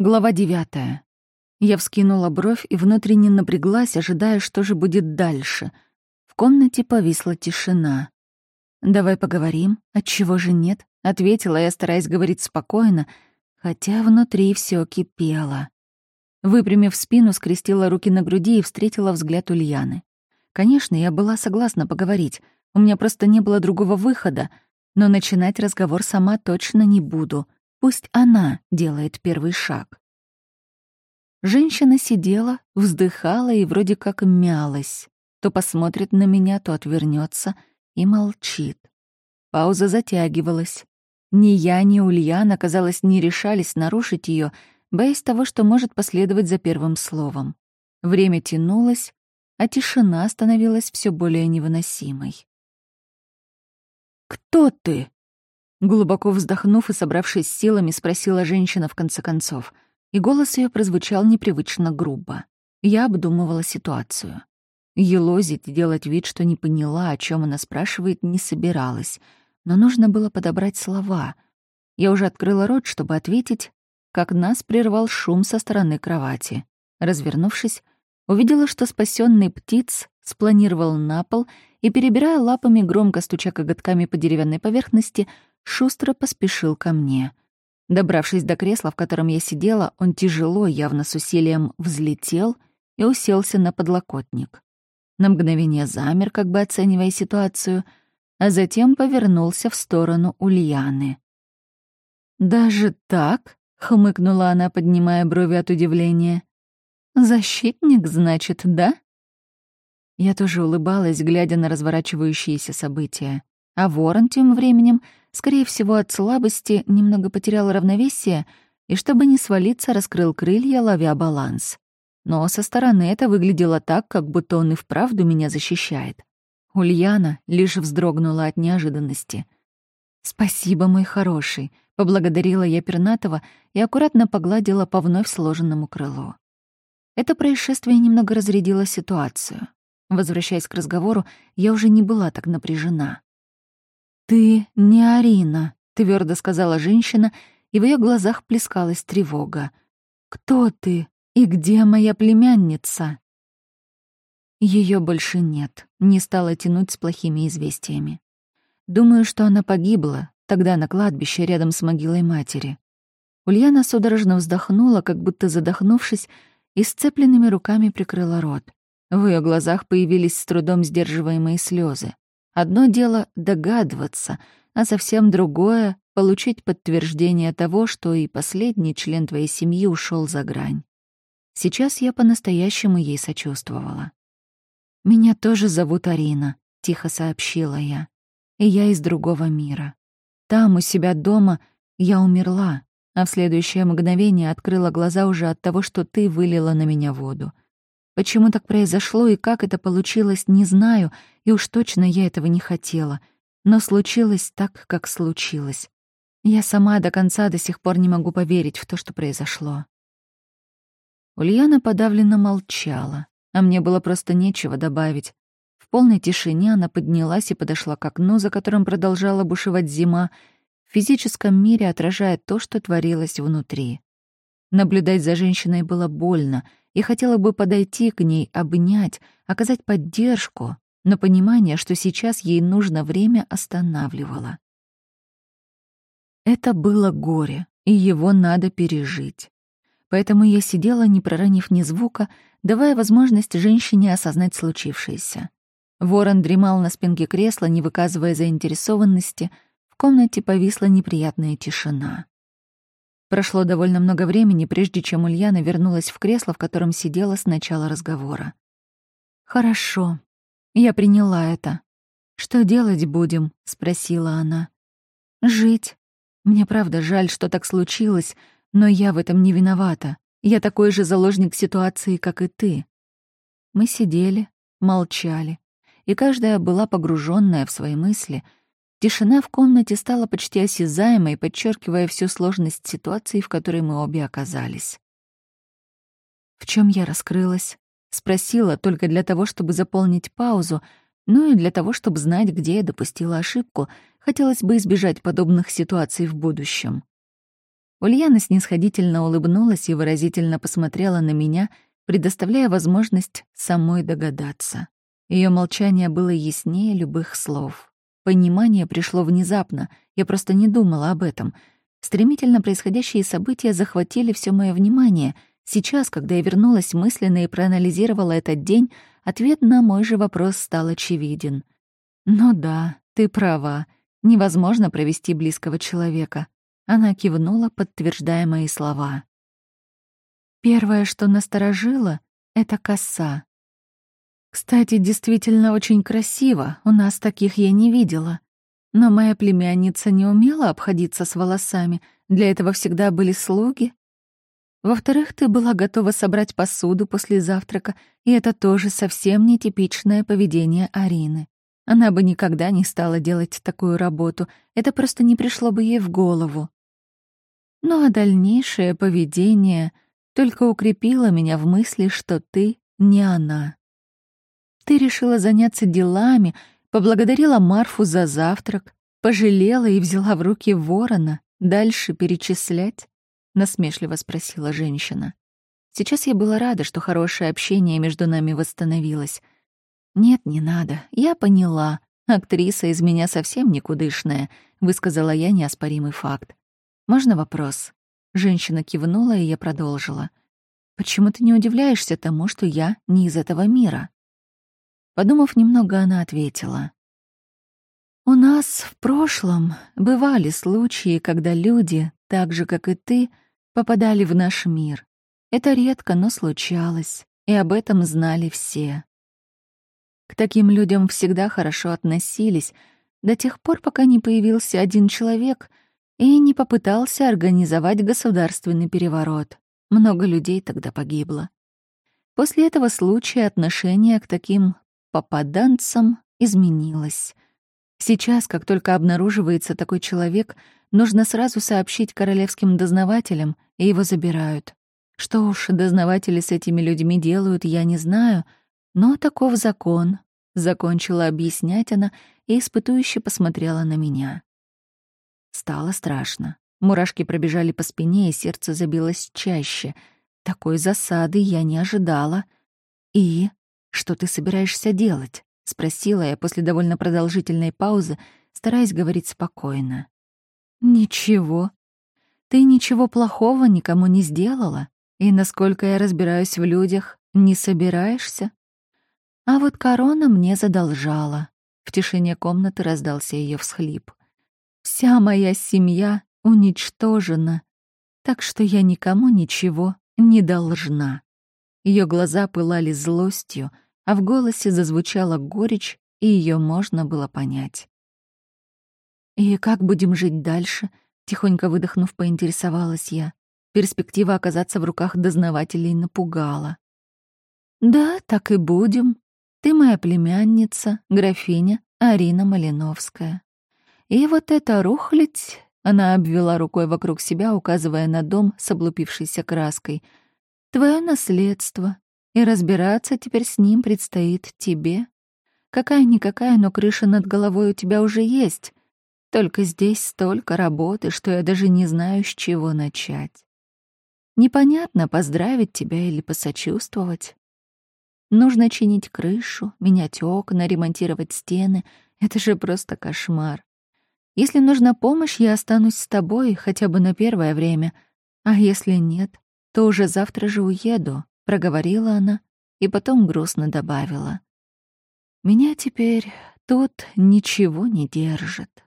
Глава девятая. Я вскинула бровь и внутренне напряглась, ожидая, что же будет дальше. В комнате повисла тишина. «Давай поговорим. Отчего же нет?» — ответила я, стараясь говорить спокойно, хотя внутри все кипело. Выпрямив спину, скрестила руки на груди и встретила взгляд Ульяны. Конечно, я была согласна поговорить. У меня просто не было другого выхода, но начинать разговор сама точно не буду — Пусть она делает первый шаг. Женщина сидела, вздыхала и вроде как мялась. То посмотрит на меня, то отвернется и молчит. Пауза затягивалась. Ни я, ни Ульяна, казалось, не решались нарушить ее, боясь того, что может последовать за первым словом. Время тянулось, а тишина становилась все более невыносимой. «Кто ты?» Глубоко вздохнув и собравшись силами, спросила женщина в конце концов, и голос ее прозвучал непривычно грубо. Я обдумывала ситуацию. Елозить, делать вид, что не поняла, о чем она спрашивает, не собиралась, но нужно было подобрать слова. Я уже открыла рот, чтобы ответить, как нас прервал шум со стороны кровати. Развернувшись, увидела, что спасенный птиц спланировал на пол и, перебирая лапами, громко стуча коготками по деревянной поверхности, шустро поспешил ко мне. Добравшись до кресла, в котором я сидела, он тяжело, явно с усилием, взлетел и уселся на подлокотник. На мгновение замер, как бы оценивая ситуацию, а затем повернулся в сторону Ульяны. «Даже так?» — хмыкнула она, поднимая брови от удивления. «Защитник, значит, да?» Я тоже улыбалась, глядя на разворачивающиеся события. А ворон тем временем, скорее всего, от слабости немного потерял равновесие и, чтобы не свалиться, раскрыл крылья, ловя баланс. Но со стороны это выглядело так, как будто он и вправду меня защищает. Ульяна лишь вздрогнула от неожиданности. «Спасибо, мой хороший», — поблагодарила я Пернатова и аккуратно погладила по вновь сложенному крылу. Это происшествие немного разрядило ситуацию. Возвращаясь к разговору, я уже не была так напряжена. «Ты не Арина», — твердо сказала женщина, и в ее глазах плескалась тревога. «Кто ты и где моя племянница?» Ее больше нет, не стала тянуть с плохими известиями. Думаю, что она погибла, тогда на кладбище рядом с могилой матери. Ульяна судорожно вздохнула, как будто задохнувшись, и сцепленными руками прикрыла рот. В ее глазах появились с трудом сдерживаемые слезы. Одно дело догадываться, а совсем другое — получить подтверждение того, что и последний член твоей семьи ушел за грань. Сейчас я по-настоящему ей сочувствовала. «Меня тоже зовут Арина», — тихо сообщила я. «И я из другого мира. Там, у себя дома, я умерла, а в следующее мгновение открыла глаза уже от того, что ты вылила на меня воду. Почему так произошло и как это получилось, не знаю, и уж точно я этого не хотела. Но случилось так, как случилось. Я сама до конца до сих пор не могу поверить в то, что произошло. Ульяна подавленно молчала, а мне было просто нечего добавить. В полной тишине она поднялась и подошла к окну, за которым продолжала бушевать зима, в физическом мире отражая то, что творилось внутри. Наблюдать за женщиной было больно, и хотела бы подойти к ней, обнять, оказать поддержку, но понимание, что сейчас ей нужно время, останавливало. Это было горе, и его надо пережить. Поэтому я сидела, не проронив ни звука, давая возможность женщине осознать случившееся. Ворон дремал на спинке кресла, не выказывая заинтересованности. В комнате повисла неприятная тишина. Прошло довольно много времени, прежде чем Ульяна вернулась в кресло, в котором сидела с начала разговора. «Хорошо. Я приняла это. Что делать будем?» — спросила она. «Жить. Мне правда жаль, что так случилось, но я в этом не виновата. Я такой же заложник ситуации, как и ты». Мы сидели, молчали, и каждая была погруженная в свои мысли — Тишина в комнате стала почти осязаемой, подчеркивая всю сложность ситуации, в которой мы обе оказались. В чем я раскрылась? Спросила только для того, чтобы заполнить паузу, ну и для того, чтобы знать, где я допустила ошибку. Хотелось бы избежать подобных ситуаций в будущем. Ульяна снисходительно улыбнулась и выразительно посмотрела на меня, предоставляя возможность самой догадаться. Ее молчание было яснее любых слов. Понимание пришло внезапно, я просто не думала об этом. Стремительно происходящие события захватили все мое внимание. Сейчас, когда я вернулась мысленно и проанализировала этот день, ответ на мой же вопрос стал очевиден. «Ну да, ты права. Невозможно провести близкого человека». Она кивнула, подтверждая мои слова. Первое, что насторожило, — это коса. Кстати, действительно очень красиво, у нас таких я не видела. Но моя племянница не умела обходиться с волосами, для этого всегда были слуги. Во-вторых, ты была готова собрать посуду после завтрака, и это тоже совсем нетипичное поведение Арины. Она бы никогда не стала делать такую работу, это просто не пришло бы ей в голову. Ну а дальнейшее поведение только укрепило меня в мысли, что ты не она. Ты решила заняться делами, поблагодарила Марфу за завтрак, пожалела и взяла в руки ворона. Дальше перечислять? Насмешливо спросила женщина. Сейчас я была рада, что хорошее общение между нами восстановилось. Нет, не надо, я поняла. Актриса из меня совсем никудышная, высказала я неоспоримый факт. Можно вопрос? Женщина кивнула, и я продолжила. Почему ты не удивляешься тому, что я не из этого мира? Подумав немного, она ответила. «У нас в прошлом бывали случаи, когда люди, так же, как и ты, попадали в наш мир. Это редко, но случалось, и об этом знали все. К таким людям всегда хорошо относились, до тех пор, пока не появился один человек и не попытался организовать государственный переворот. Много людей тогда погибло. После этого случая отношение к таким попаданцам изменилось. Сейчас, как только обнаруживается такой человек, нужно сразу сообщить королевским дознавателям, и его забирают. Что уж дознаватели с этими людьми делают, я не знаю, но таков закон. Закончила объяснять она и испытующе посмотрела на меня. Стало страшно. Мурашки пробежали по спине, и сердце забилось чаще. Такой засады я не ожидала. И «Что ты собираешься делать?» — спросила я после довольно продолжительной паузы, стараясь говорить спокойно. «Ничего. Ты ничего плохого никому не сделала, и, насколько я разбираюсь в людях, не собираешься. А вот корона мне задолжала». В тишине комнаты раздался ее всхлип. «Вся моя семья уничтожена, так что я никому ничего не должна». Ее глаза пылали злостью, а в голосе зазвучала горечь, и ее можно было понять. «И как будем жить дальше?» — тихонько выдохнув, поинтересовалась я. Перспектива оказаться в руках дознавателей напугала. «Да, так и будем. Ты моя племянница, графиня Арина Малиновская. И вот эта рухлядь...» — она обвела рукой вокруг себя, указывая на дом с облупившейся краской — Твое наследство, и разбираться теперь с ним предстоит тебе. Какая-никакая, но крыша над головой у тебя уже есть. Только здесь столько работы, что я даже не знаю, с чего начать. Непонятно, поздравить тебя или посочувствовать. Нужно чинить крышу, менять окна, ремонтировать стены. Это же просто кошмар. Если нужна помощь, я останусь с тобой хотя бы на первое время. А если нет, то уже завтра же уеду», — проговорила она и потом грустно добавила. «Меня теперь тут ничего не держит».